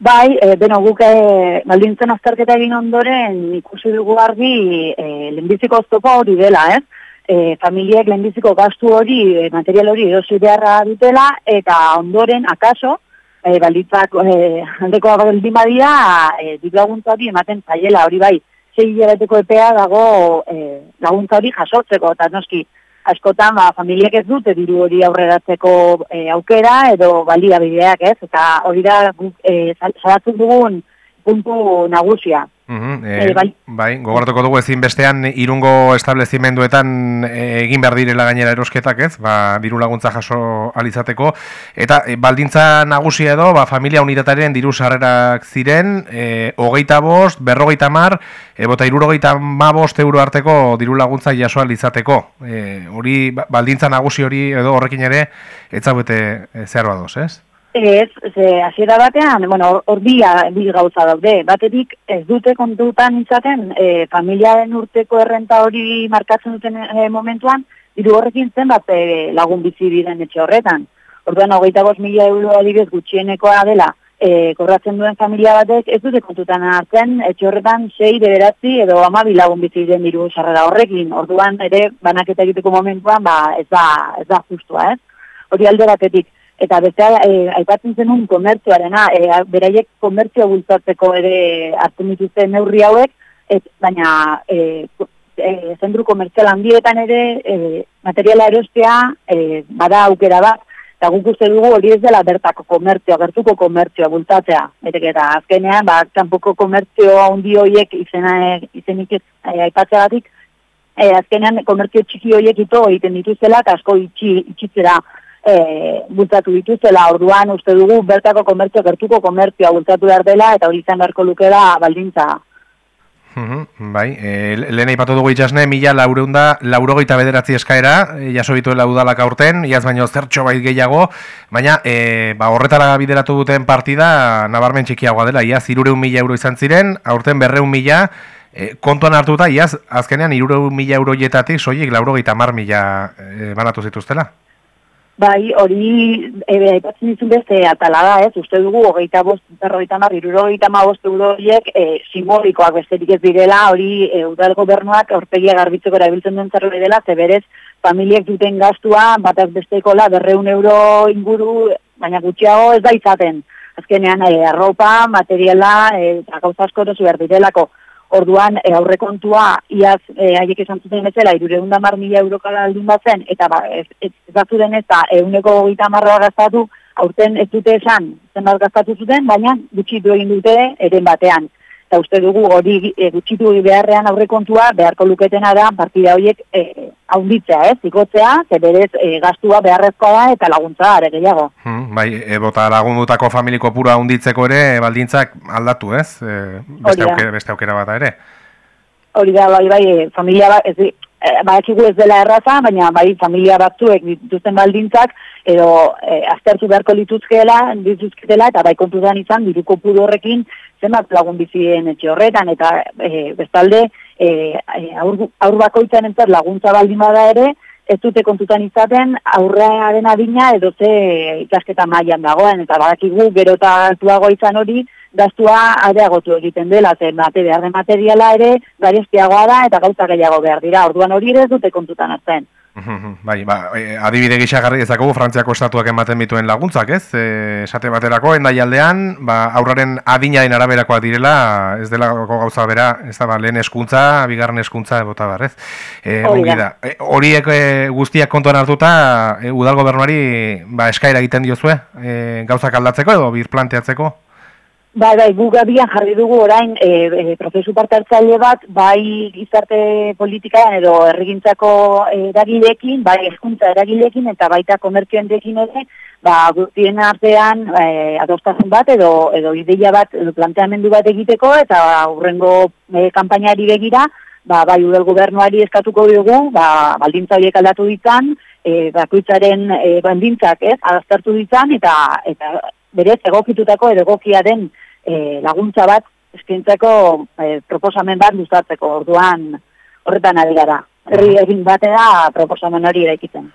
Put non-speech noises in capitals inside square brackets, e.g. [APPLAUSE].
Bai, e, beno, guk e, baldintzen azterketa egin ondoren ikusi dugu argi e, lehenbiziko oztopa hori dela, ez? E, familiek lehenbiziko gastu hori, material hori erosi beharra dutela, eta ondoren, akaso, e, baldintzak e, handeko baldin badia, e, hori ematen zaiela hori bai, zei hilabeteko epea dago e, laguntza hori jasotzeko, eta noski, askotan ba, familiek ez dute diru hori aurreratzeko e, aukera edo baliabideak ez, eta hori da e, dugun puntu nagusia. Uh bai. bai, gogoratuko dugu ezin bestean irungo establezimenduetan eh, egin behar direla gainera erosketak ez, ba, diru laguntza jaso alizateko, eta baldintza nagusia edo, ba, familia unitataren diru sarrerak ziren, e, hogeita bost, berrogeita mar, e, bota irurogeita ma bost euro arteko diru laguntza jaso alizateko. E, hori, ba, baldintza nagusi hori edo horrekin ere, ez zaudete e, zer badoz, ez? Ez, ze, hasiera batean, bueno, hor bi, gauza daude. Batetik ez dute kontutan izaten, e, familiaren urteko errenta hori markatzen duten e, momentuan, diru horrekin zen bat e, lagun bizi diren etxe horretan. Orduan, hogeita goz mila euro adibez gutxienekoa dela, e, korratzen duen familia batek, ez dute kontutan hartzen, etxe horretan sei, bederatzi edo amabi lagun bizi diren diru sarrera horrekin. Orduan, ere, banaketa egiteko momentuan, ba, ez da, ez da justua, ez? Hori alde batetik eta beste e, aipatzen zenun komertzioarena, e, beraiek komertzio bultzatzeko ere hartzen dituzte neurri hauek, et, baina e, e, zentru komertzial handietan ere e, materiala erostea e, bada aukera bat, eta guk uste dugu hori ez dela bertako komertzioa, bertuko komertzioa bultatzea. Eta, eta azkenean, ba, kanpoko komertzio handi horiek izena, izenik e, aipatzea e, azkenean komertzio txiki horiek ito egiten dituzela, eta asko itxi, itxitzera e, bultatu dituzela, orduan uste dugu bertako komertzio, gertuko komertzioa bultatu behar dela, eta hori izan beharko lukela baldintza. bai, e, lehen aipatu dugu itxasne, mila laureunda, laurogeita bederatzi eskaera, e, jaso bituela udalak aurten, iaz baino zertxo bait gehiago, baina e, ba, horretara bideratu duten partida, nabarmen txikiagoa dela, iaz irureun mila euro izan ziren, aurten berreun mila, e, kontuan hartuta, iaz azkenean irureun mila euroietatik, soilik laurogeita mar mila e, banatu zituztela. Bai, hori ebe aipatzen dizun beste atala da, ez? Uste dugu hogeita bost, berrogeita mar, irurogeita ma bost euroiek e, simbolikoak besterik ez direla, hori e, udal gobernuak aurpegia garbitzeko erabiltzen duen zerbait dela, ze berez familiek duten gastua, bataz bestekola, berreun euro inguru, baina gutxiago ez da izaten. Azkenean, e, arropa, materiala, eta gauzasko erosu behar direlako. Orduan e, aurrekontua iaz e, haiek esan zuten bezala 310 mila euro kala aldun batzen eta ba ez ez zatu den eta 130 gastatu aurten ez dute esan zenbat gastatu zuten baina gutxitu egin dute eren batean. Eta uste dugu hori e, gutxitu beharrean aurrekontua beharko luketena da partida horiek e, haunditzea, ez, ikotzea, ze berez e, gastua beharrezkoa da eta laguntza are gehiago. Hmm, bai, e, bota lagundutako familiko pura haunditzeko ere baldintzak aldatu, ez? E, beste, aukera, beste aukera bat ere. Hori da, bai, bai, familia bat, ez, e, ez dela erraza, baina bai, familia batzuek dituzten baldintzak, edo e, aztertu beharko lituzkela, dituzketela, eta bai kontutan izan, diruko puru horrekin, zenbat lagun bizien etxe horretan, eta e, bestalde, e, aur, aur bakoitzan entzat laguntza baldin bada ere, ez dute kontutan izaten aurrearen adina edo ze ikasketa mailan dagoen, eta badakigu gero eta altuago izan hori, gaztua areagotu egiten dela, zen bate behar den materiala ere, gareztiagoa da eta gauza gehiago behar dira, orduan hori ere ez dute kontutan azten. [LAUGHS] Bai, ba, e, adibide gisa garri ezakugu Frantziako estatuak ematen bituen laguntzak, ez? E, esate baterako, endaialdean, ba, aurraren adinaen araberakoa direla, ez dela gauza bera, ez da, ba, lehen eskuntza, bigarren eskuntza, bota bar, ez? E, da. E, horiek e, guztiak kontuan hartuta, e, udal gobernuari, ba, eskaira egiten diozue, e, gauzak aldatzeko edo birplanteatzeko? Bai, bai, gu gabian jarri dugu orain e, e, prozesu parte bat, bai gizarte politikaan edo erregintzako eragilekin, bai eskuntza eragilekin eta baita komertzioen dekin ere, ba, guztien artean e, adostasun bat edo, edo ideia bat, edo planteamendu bat egiteko eta urrengo e, kampainari begira, ba, bai udel gobernuari eskatuko dugu, ba, baldintza horiek aldatu ditzan, e, bakoitzaren e, baldintzak ez, adaztertu ditzan eta, eta berez egokitutako edo egokia den e, laguntza bat eskintzeko e, proposamen bat gustatzeko orduan horretan ari gara. Herri egin batera proposamen hori eraikitzen.